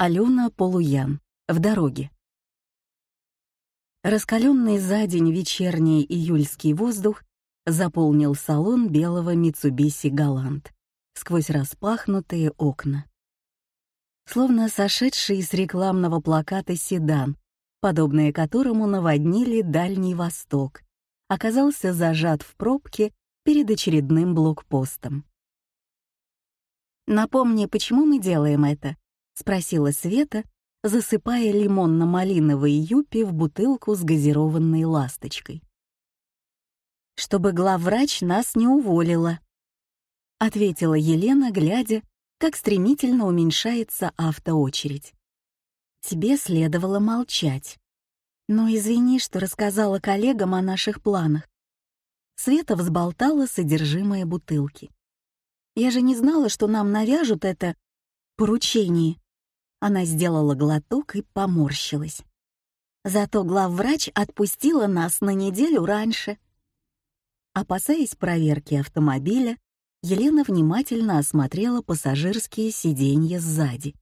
Алена Полуян. В дороге. Раскаленный за день вечерний июльский воздух заполнил салон белого Митсубиси Галант сквозь распахнутые окна. Словно сошедший из рекламного плаката седан, подобные которому наводнили Дальний Восток, оказался зажат в пробке перед очередным блокпостом. «Напомни, почему мы делаем это?» — спросила Света, засыпая лимонно-малиновый юпи в бутылку с газированной ласточкой. «Чтобы главврач нас не уволила», — ответила Елена, глядя, как стремительно уменьшается автоочередь. «Тебе следовало молчать. Но извини, что рассказала коллегам о наших планах». Света взболтала содержимое бутылки. «Я же не знала, что нам навяжут это поручение». Она сделала глоток и поморщилась. Зато главврач отпустила нас на неделю раньше. Опасаясь проверки автомобиля, Елена внимательно осмотрела пассажирские сиденья сзади,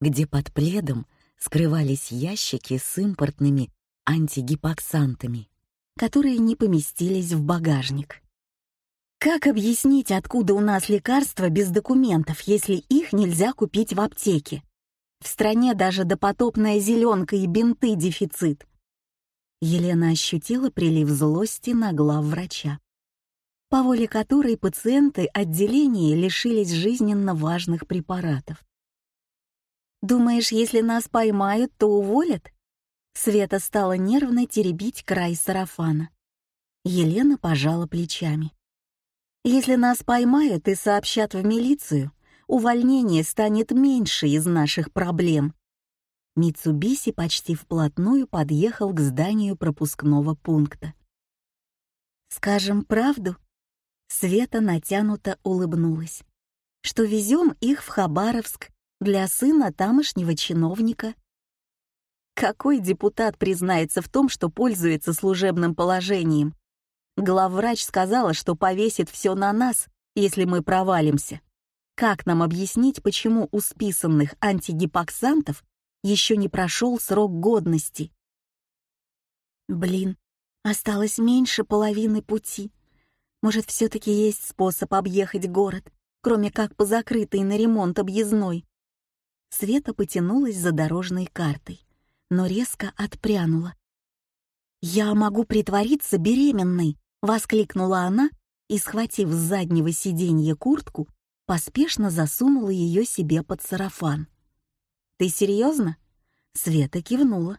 где под пледом скрывались ящики с импортными антигипоксантами, которые не поместились в багажник. Как объяснить, откуда у нас лекарства без документов, если их нельзя купить в аптеке? В стране даже допотопная зеленка и бинты дефицит. Елена ощутила прилив злости на глав врача по воле которой пациенты отделения лишились жизненно важных препаратов. «Думаешь, если нас поймают, то уволят?» Света стала нервно теребить край сарафана. Елена пожала плечами. «Если нас поймают и сообщат в милицию, увольнение станет меньше из наших проблем». Митсубиси почти вплотную подъехал к зданию пропускного пункта. «Скажем правду?» Света натянуто улыбнулась. Что везем их в Хабаровск для сына тамошнего чиновника. Какой депутат признается в том, что пользуется служебным положением? Главврач сказала, что повесит все на нас, если мы провалимся. Как нам объяснить, почему у списанных антигипоксантов еще не прошел срок годности? Блин, осталось меньше половины пути. Может, все-таки есть способ объехать город, кроме как по закрытой на ремонт объездной? Света потянулась за дорожной картой, но резко отпрянула. «Я могу притвориться беременной!» — воскликнула она и, схватив с заднего сиденья куртку, поспешно засунула ее себе под сарафан. «Ты серьезно?» Света кивнула.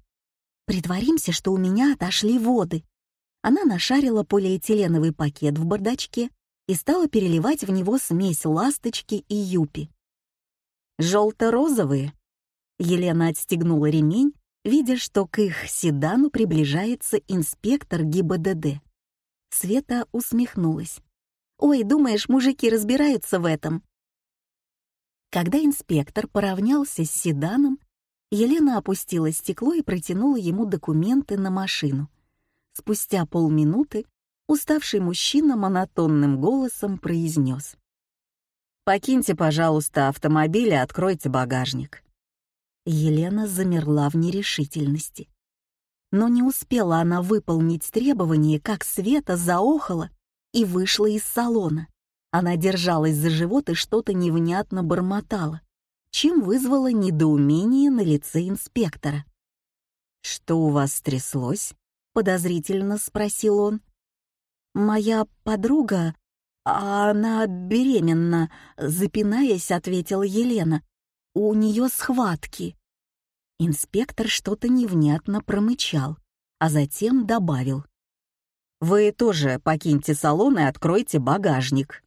«Притворимся, что у меня отошли воды. Она нашарила полиэтиленовый пакет в бардачке и стала переливать в него смесь ласточки и юпи. «Желто-розовые?» Елена отстегнула ремень, видя, что к их седану приближается инспектор ГИБДД. Света усмехнулась. «Ой, думаешь, мужики разбираются в этом?» Когда инспектор поравнялся с седаном, Елена опустила стекло и протянула ему документы на машину — Спустя полминуты уставший мужчина монотонным голосом произнес. «Покиньте, пожалуйста, автомобиль и откройте багажник». Елена замерла в нерешительности. Но не успела она выполнить требование, как Света заохала и вышла из салона. Она держалась за живот и что-то невнятно бормотала, чем вызвало недоумение на лице инспектора. «Что у вас стряслось?» — подозрительно спросил он. «Моя подруга, она беременна», — запинаясь, ответила Елена. «У нее схватки». Инспектор что-то невнятно промычал, а затем добавил. «Вы тоже покиньте салон и откройте багажник».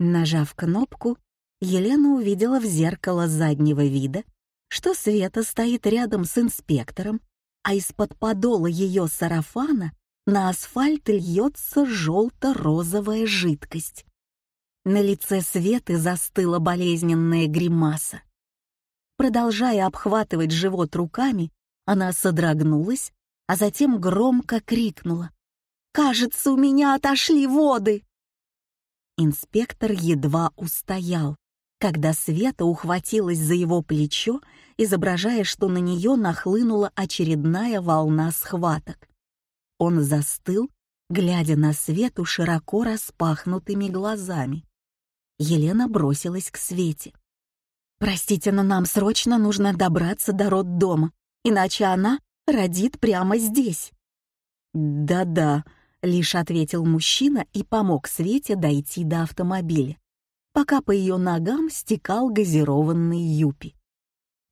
Нажав кнопку, Елена увидела в зеркало заднего вида, что Света стоит рядом с инспектором а из-под подола ее сарафана на асфальт льется желто-розовая жидкость. На лице Светы застыла болезненная гримаса. Продолжая обхватывать живот руками, она содрогнулась, а затем громко крикнула. «Кажется, у меня отошли воды!» Инспектор едва устоял, когда Света ухватилась за его плечо изображая, что на нее нахлынула очередная волна схваток. Он застыл, глядя на Свету широко распахнутыми глазами. Елена бросилась к Свете. «Простите, но нам срочно нужно добраться до роддома, иначе она родит прямо здесь». «Да-да», — лишь ответил мужчина и помог Свете дойти до автомобиля, пока по ее ногам стекал газированный юпи.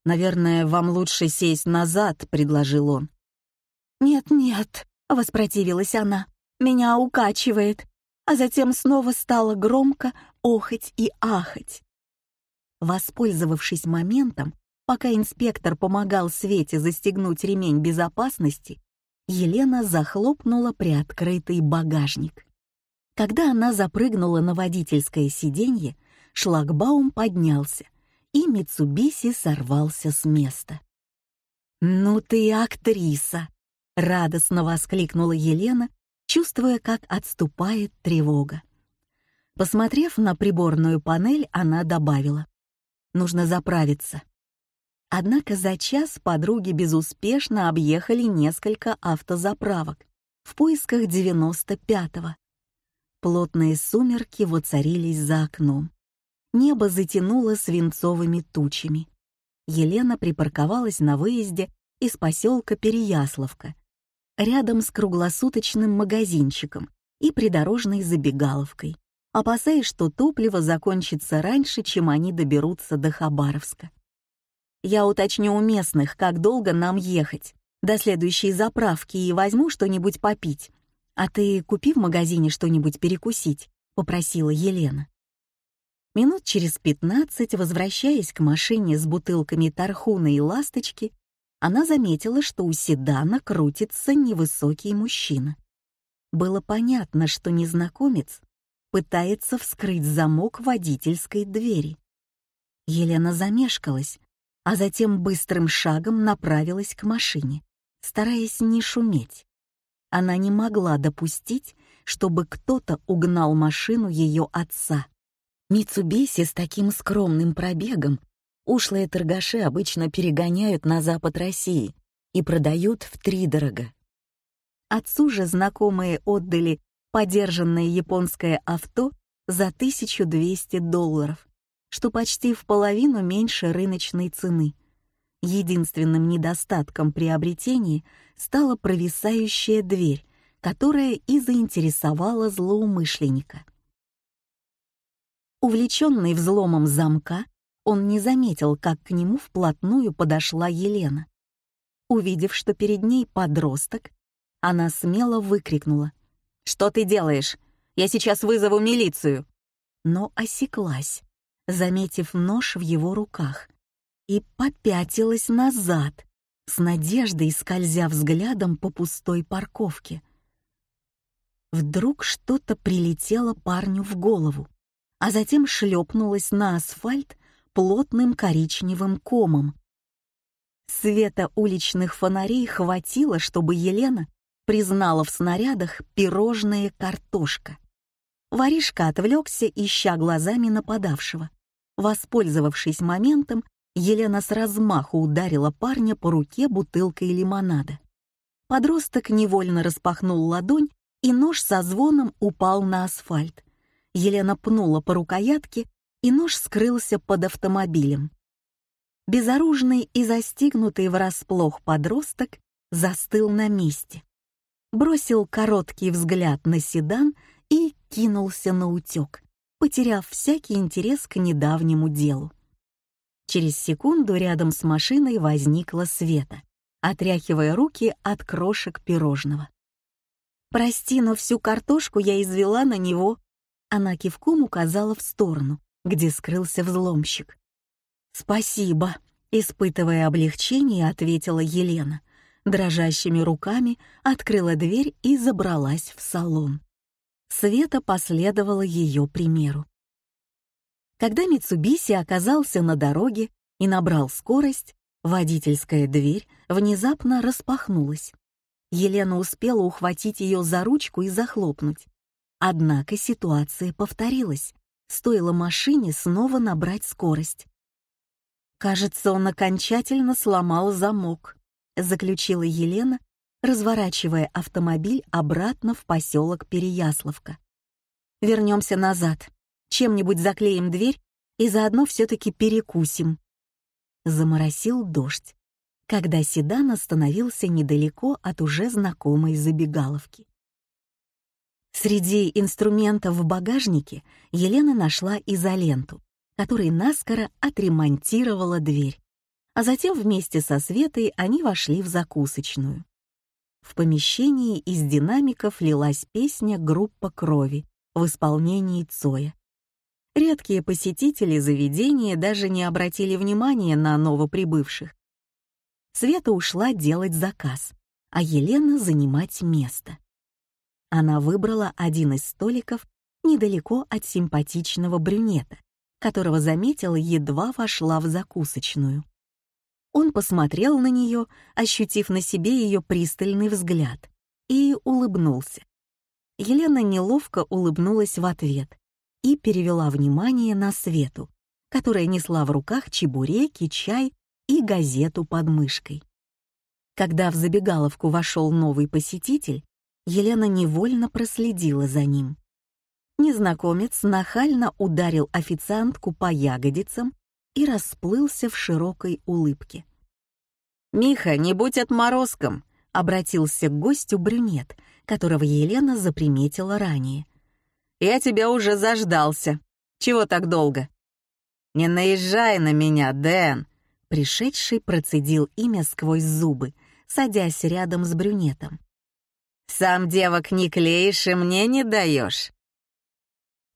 «Наверное, вам лучше сесть назад», — предложил он. «Нет-нет», — воспротивилась она, — «меня укачивает», а затем снова стало громко охать и ахать. Воспользовавшись моментом, пока инспектор помогал Свете застегнуть ремень безопасности, Елена захлопнула приоткрытый багажник. Когда она запрыгнула на водительское сиденье, шлагбаум поднялся, и Митсубиси сорвался с места. «Ну ты актриса!» — радостно воскликнула Елена, чувствуя, как отступает тревога. Посмотрев на приборную панель, она добавила нужно заправиться. Однако за час подруги безуспешно объехали несколько автозаправок в поисках 95-го. Плотные сумерки воцарились за окном. Небо затянуло свинцовыми тучами. Елена припарковалась на выезде из поселка Переяславка, рядом с круглосуточным магазинчиком и придорожной забегаловкой опасаясь, что топливо закончится раньше, чем они доберутся до Хабаровска. Я уточню у местных, как долго нам ехать, до следующей заправки и возьму что-нибудь попить. А ты купи в магазине что-нибудь перекусить, попросила Елена. Минут через пятнадцать, возвращаясь к машине с бутылками тархуна и ласточки, она заметила, что у седана крутится невысокий мужчина. Было понятно, что незнакомец пытается вскрыть замок водительской двери. Елена замешкалась, а затем быстрым шагом направилась к машине, стараясь не шуметь. Она не могла допустить, чтобы кто-то угнал машину ее отца. Митсубиси с таким скромным пробегом ушлые торгаши обычно перегоняют на запад России и продают втридорога. Отцу же знакомые отдали подержанное японское авто за 1200 долларов, что почти в половину меньше рыночной цены. Единственным недостатком приобретения стала провисающая дверь, которая и заинтересовала злоумышленника. Увлеченный взломом замка, он не заметил, как к нему вплотную подошла Елена. Увидев, что перед ней подросток, она смело выкрикнула «Что ты делаешь? Я сейчас вызову милицию!» Но осеклась, заметив нож в его руках, и попятилась назад, с надеждой скользя взглядом по пустой парковке. Вдруг что-то прилетело парню в голову, а затем шлепнулось на асфальт плотным коричневым комом. Света уличных фонарей хватило, чтобы Елена признала в снарядах пирожные картошка. Воришка отвлекся, ища глазами нападавшего. Воспользовавшись моментом, Елена с размаху ударила парня по руке бутылкой лимонада. Подросток невольно распахнул ладонь, и нож со звоном упал на асфальт. Елена пнула по рукоятке, и нож скрылся под автомобилем. Безоружный и застигнутый врасплох подросток застыл на месте бросил короткий взгляд на седан и кинулся на утек, потеряв всякий интерес к недавнему делу. Через секунду рядом с машиной возникла Света, отряхивая руки от крошек пирожного. «Прости, но всю картошку я извела на него», она кивком указала в сторону, где скрылся взломщик. «Спасибо», — испытывая облегчение, ответила Елена, дрожащими руками открыла дверь и забралась в салон. Света последовала ее примеру. Когда Митсубиси оказался на дороге и набрал скорость, водительская дверь внезапно распахнулась. Елена успела ухватить ее за ручку и захлопнуть. Однако ситуация повторилась. Стоило машине снова набрать скорость. Кажется, он окончательно сломал замок, заключила Елена, разворачивая автомобиль обратно в поселок Переяславка. Вернемся назад, чем-нибудь заклеим дверь и заодно все-таки перекусим. Заморосил дождь, когда седан остановился недалеко от уже знакомой забегаловки. Среди инструментов в багажнике Елена нашла изоленту, которой наскоро отремонтировала дверь, а затем вместе со Светой они вошли в закусочную. В помещении из динамиков лилась песня «Группа крови» в исполнении Цоя. Редкие посетители заведения даже не обратили внимания на новоприбывших. Света ушла делать заказ, а Елена занимать место. Она выбрала один из столиков недалеко от симпатичного брюнета, которого заметила, едва вошла в закусочную. Он посмотрел на нее, ощутив на себе ее пристальный взгляд, и улыбнулся. Елена неловко улыбнулась в ответ и перевела внимание на Свету, которая несла в руках чебуреки, чай и газету под мышкой. Когда в забегаловку вошел новый посетитель, Елена невольно проследила за ним. Незнакомец нахально ударил официантку по ягодицам и расплылся в широкой улыбке. «Миха, не будь отморозком!» — обратился к гостю брюнет, которого Елена заприметила ранее. «Я тебя уже заждался. Чего так долго?» «Не наезжай на меня, Дэн!» Пришедший процедил имя сквозь зубы, садясь рядом с брюнетом. «Сам девок не клеишь и мне не даешь!»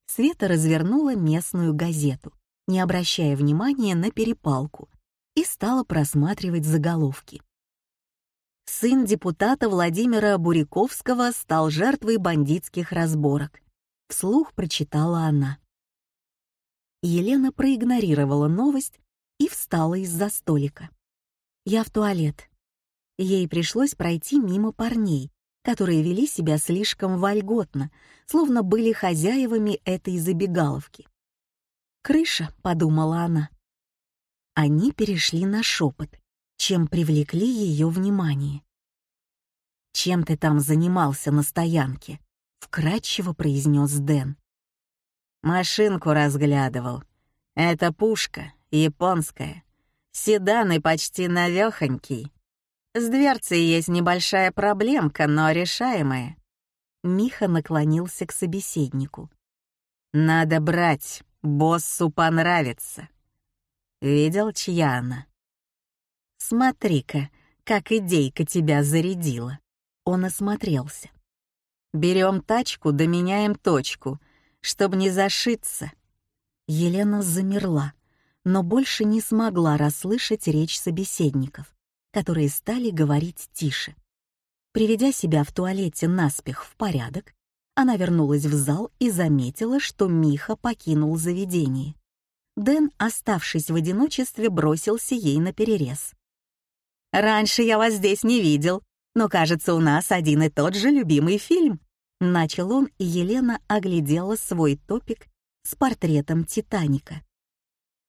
Света развернула местную газету, не обращая внимания на перепалку, и стала просматривать заголовки. Сын депутата Владимира Буряковского стал жертвой бандитских разборок. Вслух прочитала она. Елена проигнорировала новость и встала из-за столика. «Я в туалет». Ей пришлось пройти мимо парней, которые вели себя слишком вольготно, словно были хозяевами этой забегаловки. «Крыша», — подумала она. Они перешли на шепот, чем привлекли ее внимание. «Чем ты там занимался на стоянке?» — вкратчиво произнес Дэн. «Машинку разглядывал. Это пушка, японская. Седан и почти навехонький. С дверцей есть небольшая проблемка, но решаемая». Миха наклонился к собеседнику. «Надо брать, боссу понравится». Видел, чья она? Смотри-ка, как идейка тебя зарядила. Он осмотрелся. Берем тачку, доменяем точку, чтобы не зашиться. Елена замерла, но больше не смогла расслышать речь собеседников, которые стали говорить тише. Приведя себя в туалете наспех в порядок, она вернулась в зал и заметила, что Миха покинул заведение. Дэн, оставшись в одиночестве, бросился ей на перерез. «Раньше я вас здесь не видел, но, кажется, у нас один и тот же любимый фильм», начал он, и Елена оглядела свой топик с портретом Титаника.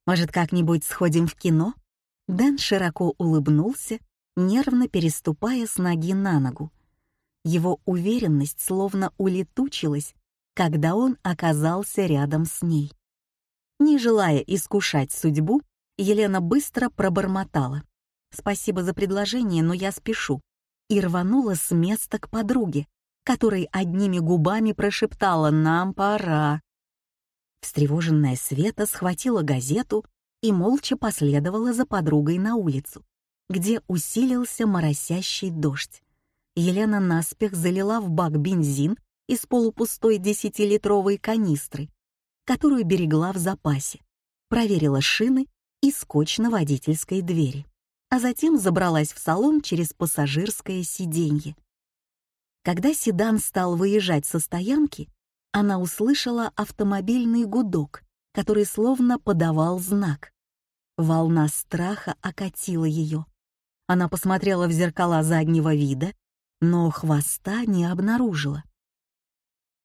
«Может, как-нибудь сходим в кино?» Дэн широко улыбнулся, нервно переступая с ноги на ногу. Его уверенность словно улетучилась, когда он оказался рядом с ней. Не желая искушать судьбу, Елена быстро пробормотала. «Спасибо за предложение, но я спешу», и рванула с места к подруге, которой одними губами прошептала «Нам пора». Встревоженная Света схватила газету и молча последовала за подругой на улицу, где усилился моросящий дождь. Елена наспех залила в бак бензин из полупустой десятилитровой канистры которую берегла в запасе, проверила шины и скотч на водительской двери, а затем забралась в салон через пассажирское сиденье. Когда седан стал выезжать со стоянки, она услышала автомобильный гудок, который словно подавал знак. Волна страха окатила ее. Она посмотрела в зеркала заднего вида, но хвоста не обнаружила.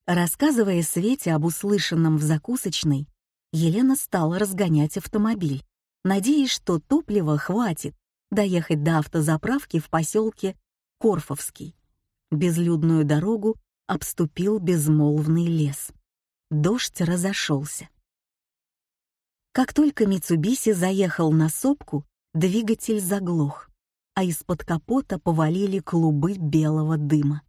Рассказывая Свете об услышанном в закусочной, Елена стала разгонять автомобиль, надеясь, что топлива хватит доехать до автозаправки в поселке Корфовский. Безлюдную дорогу обступил безмолвный лес. Дождь разошелся. Как только Митсубиси заехал на сопку, двигатель заглох, а из-под капота повалили клубы белого дыма.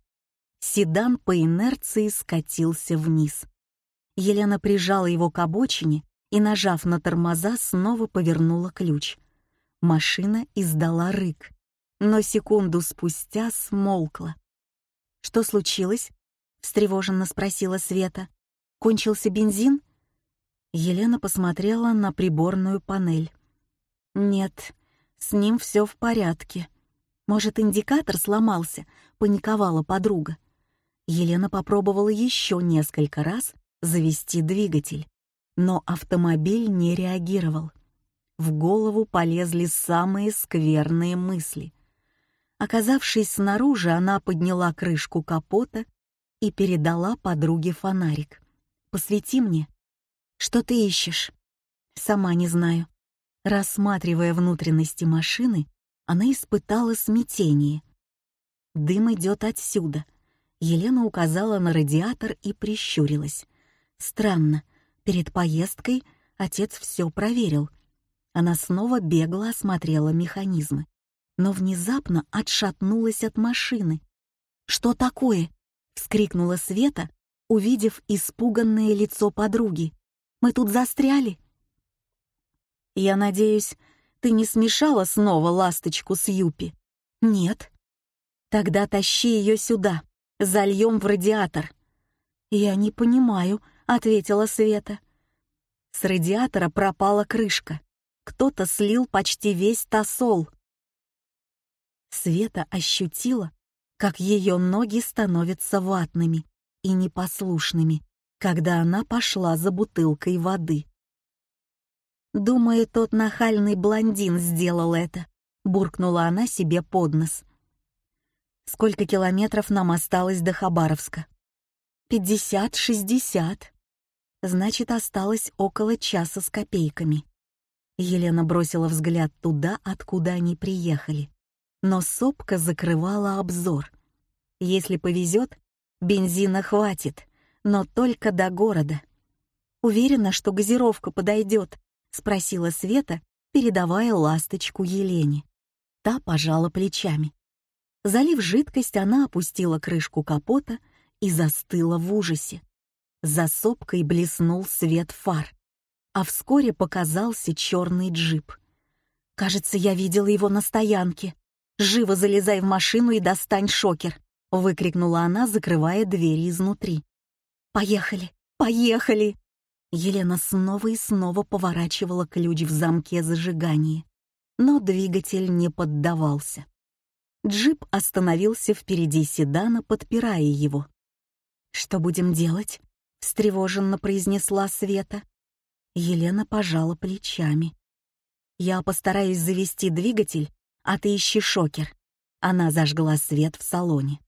Седан по инерции скатился вниз. Елена прижала его к обочине и, нажав на тормоза, снова повернула ключ. Машина издала рык, но секунду спустя смолкла. «Что случилось?» — встревоженно спросила Света. «Кончился бензин?» Елена посмотрела на приборную панель. «Нет, с ним все в порядке. Может, индикатор сломался?» — паниковала подруга. Елена попробовала еще несколько раз завести двигатель, но автомобиль не реагировал. В голову полезли самые скверные мысли — Оказавшись снаружи, она подняла крышку капота и передала подруге фонарик. «Посвети мне. Что ты ищешь?» «Сама не знаю». Рассматривая внутренности машины, она испытала смятение. «Дым идет отсюда». Елена указала на радиатор и прищурилась. «Странно. Перед поездкой отец все проверил». Она снова бегло осмотрела механизмы но внезапно отшатнулась от машины. «Что такое?» — вскрикнула Света, увидев испуганное лицо подруги. «Мы тут застряли?» «Я надеюсь, ты не смешала снова ласточку с Юпи?» «Нет». «Тогда тащи ее сюда, зальем в радиатор». «Я не понимаю», — ответила Света. С радиатора пропала крышка. Кто-то слил почти весь тосол. Света ощутила, как ее ноги становятся ватными и непослушными, когда она пошла за бутылкой воды. «Думаю, тот нахальный блондин сделал это», — буркнула она себе под нос. «Сколько километров нам осталось до Хабаровска?» «Пятьдесят-шестьдесят. Значит, осталось около часа с копейками». Елена бросила взгляд туда, откуда они приехали но сопка закрывала обзор. Если повезет, бензина хватит, но только до города. «Уверена, что газировка подойдет?» — спросила Света, передавая ласточку Елене. Та пожала плечами. Залив жидкость, она опустила крышку капота и застыла в ужасе. За сопкой блеснул свет фар, а вскоре показался черный джип. Кажется, я видела его на стоянке. «Живо залезай в машину и достань шокер!» — выкрикнула она, закрывая двери изнутри. «Поехали! Поехали!» Елена снова и снова поворачивала ключ в замке зажигания, но двигатель не поддавался. Джип остановился впереди седана, подпирая его. «Что будем делать?» — встревоженно произнесла Света. Елена пожала плечами. «Я постараюсь завести двигатель а ты ищи шокер». Она зажгла свет в салоне.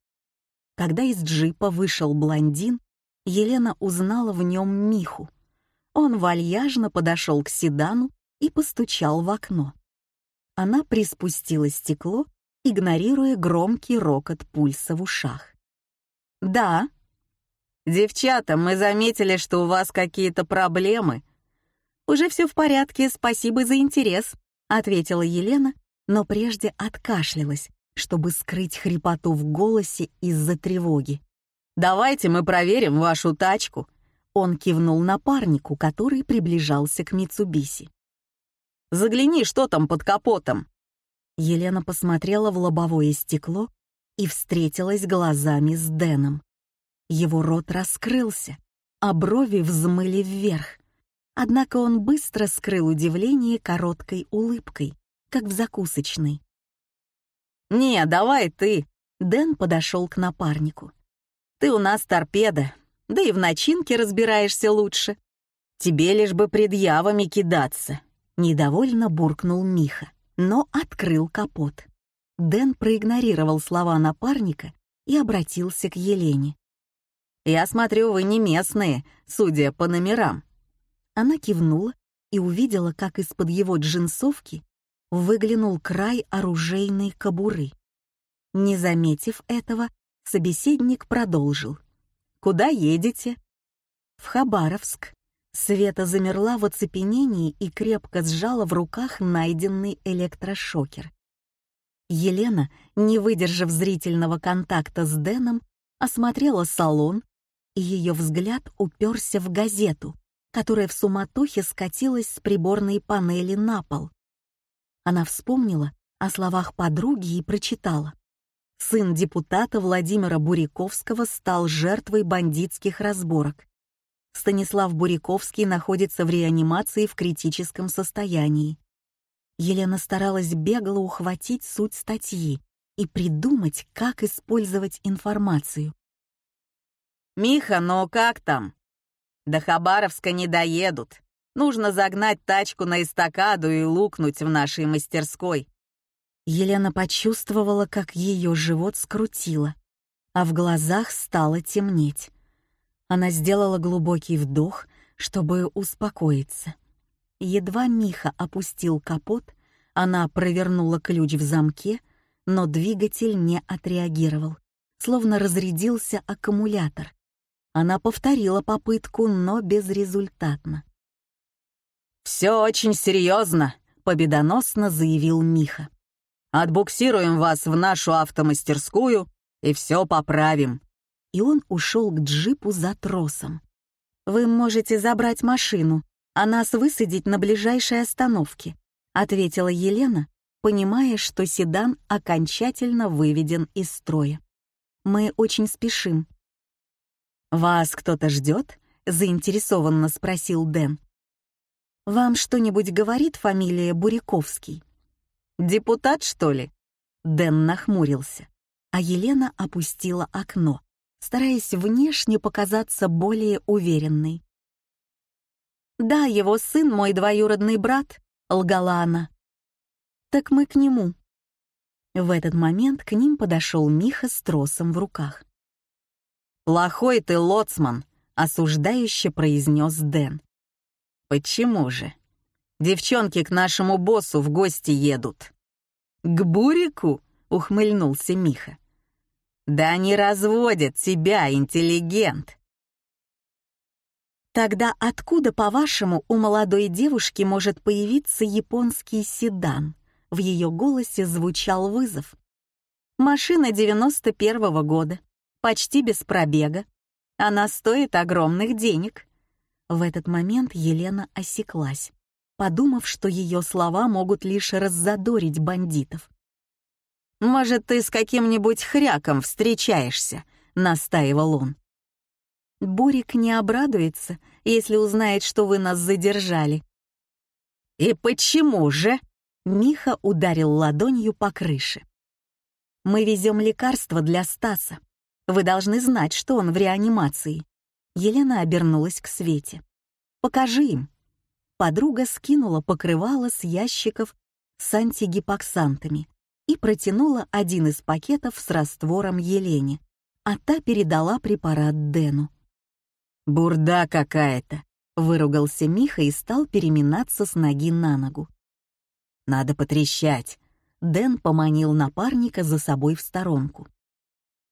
Когда из джипа вышел блондин, Елена узнала в нем Миху. Он вальяжно подошел к седану и постучал в окно. Она приспустила стекло, игнорируя громкий рокот пульса в ушах. «Да». «Девчата, мы заметили, что у вас какие-то проблемы». «Уже все в порядке, спасибо за интерес», — ответила Елена но прежде откашлялась, чтобы скрыть хрипоту в голосе из-за тревоги. «Давайте мы проверим вашу тачку», — он кивнул напарнику, который приближался к Митсубиси. «Загляни, что там под капотом». Елена посмотрела в лобовое стекло и встретилась глазами с Дэном. Его рот раскрылся, а брови взмыли вверх. Однако он быстро скрыл удивление короткой улыбкой как в закусочной. «Не, давай ты!» Дэн подошел к напарнику. «Ты у нас торпеда, да и в начинке разбираешься лучше. Тебе лишь бы предъявами кидаться!» Недовольно буркнул Миха, но открыл капот. Дэн проигнорировал слова напарника и обратился к Елене. «Я смотрю, вы не местные, судя по номерам». Она кивнула и увидела, как из-под его джинсовки выглянул край оружейной кобуры. Не заметив этого, собеседник продолжил. «Куда едете?» «В Хабаровск». Света замерла в оцепенении и крепко сжала в руках найденный электрошокер. Елена, не выдержав зрительного контакта с Дэном, осмотрела салон, и ее взгляд уперся в газету, которая в суматохе скатилась с приборной панели на пол. Она вспомнила о словах подруги и прочитала. Сын депутата Владимира Буряковского стал жертвой бандитских разборок. Станислав Буряковский находится в реанимации в критическом состоянии. Елена старалась бегло ухватить суть статьи и придумать, как использовать информацию. «Миха, ну как там?» «До Хабаровска не доедут. Нужно загнать тачку на эстакаду и лукнуть в нашей мастерской». Елена почувствовала, как ее живот скрутило, а в глазах стало темнеть. Она сделала глубокий вдох, чтобы успокоиться. Едва Миха опустил капот, она провернула ключ в замке, но двигатель не отреагировал, словно разрядился аккумулятор. Она повторила попытку, но безрезультатно. «Все очень серьезно», — победоносно заявил Миха. «Отбуксируем вас в нашу автомастерскую и все поправим». И он ушел к джипу за тросом. «Вы можете забрать машину, а нас высадить на ближайшей остановке», ответила Елена, понимая, что седан окончательно выведен из строя. «Мы очень спешим». «Вас кто-то ждет?» — заинтересованно спросил Дэн. «Вам что-нибудь говорит фамилия Буряковский?» «Депутат, что ли?» Дэн нахмурился, а Елена опустила окно, стараясь внешне показаться более уверенной. «Да, его сын мой двоюродный брат», — лгала она. «Так мы к нему». В этот момент к ним подошел Миха с тросом в руках. «Плохой ты лоцман», — осуждающе произнес Дэн. «Почему же? Девчонки к нашему боссу в гости едут». «К Бурику?» — ухмыльнулся Миха. «Да они разводят тебя, интеллигент!» Тогда откуда, по-вашему, у молодой девушки может появиться японский седан? В ее голосе звучал вызов. Машина 91-го года, почти без пробега. Она стоит огромных денег. В этот момент Елена осеклась, подумав, что ее слова могут лишь раззадорить бандитов. «Может, ты с каким-нибудь хряком встречаешься?» — настаивал он. Бурик не обрадуется, если узнает, что вы нас задержали». «И почему же?» Миха ударил ладонью по крыше. «Мы везем лекарства для Стаса. Вы должны знать, что он в реанимации». Елена обернулась к Свете. «Покажи им». Подруга скинула покрывало с ящиков с антигипоксантами и протянула один из пакетов с раствором Елене, а та передала препарат Дэну. «Бурда какая-то!» — выругался Миха и стал переминаться с ноги на ногу. «Надо потрещать!» — Дэн поманил напарника за собой в сторонку.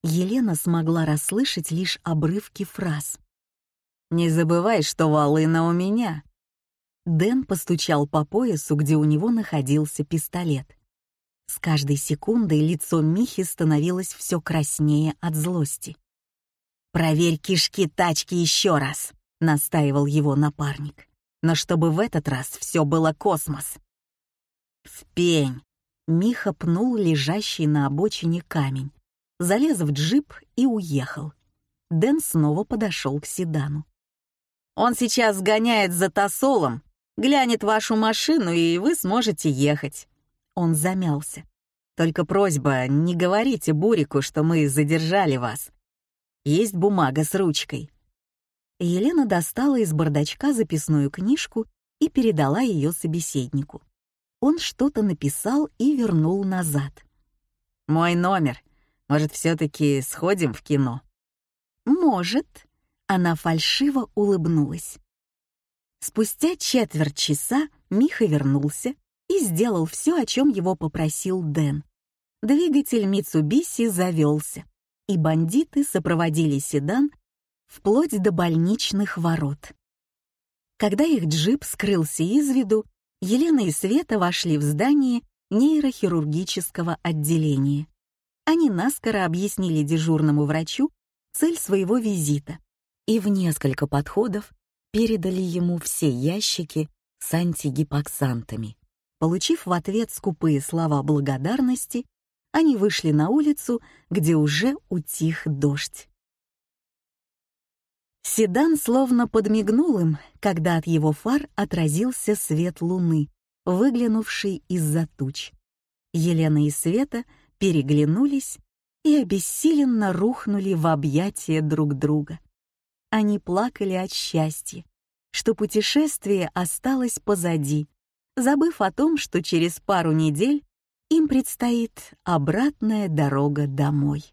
Елена смогла расслышать лишь обрывки фраз. «Не забывай, что волына у меня!» Дэн постучал по поясу, где у него находился пистолет. С каждой секундой лицо Михи становилось все краснее от злости. «Проверь кишки тачки еще раз», — настаивал его напарник. «Но чтобы в этот раз все было космос». «В пень!» — Миха пнул лежащий на обочине камень, залез в джип и уехал. Дэн снова подошел к седану. «Он сейчас гоняет за тосолом, глянет вашу машину, и вы сможете ехать». Он замялся. «Только просьба, не говорите Бурику, что мы задержали вас. Есть бумага с ручкой». Елена достала из бардачка записную книжку и передала ее собеседнику. Он что-то написал и вернул назад. «Мой номер. Может, все-таки сходим в кино?» «Может». Она фальшиво улыбнулась. Спустя четверть часа Миха вернулся и сделал все, о чем его попросил Дэн. Двигатель Митсубиси завелся, и бандиты сопроводили седан вплоть до больничных ворот. Когда их джип скрылся из виду, Елена и Света вошли в здание нейрохирургического отделения. Они наскоро объяснили дежурному врачу цель своего визита и в несколько подходов передали ему все ящики с антигипоксантами. Получив в ответ скупые слова благодарности, они вышли на улицу, где уже утих дождь. Седан словно подмигнул им, когда от его фар отразился свет луны, выглянувший из-за туч. Елена и Света переглянулись и обессиленно рухнули в объятия друг друга. Они плакали от счастья, что путешествие осталось позади, забыв о том, что через пару недель им предстоит обратная дорога домой.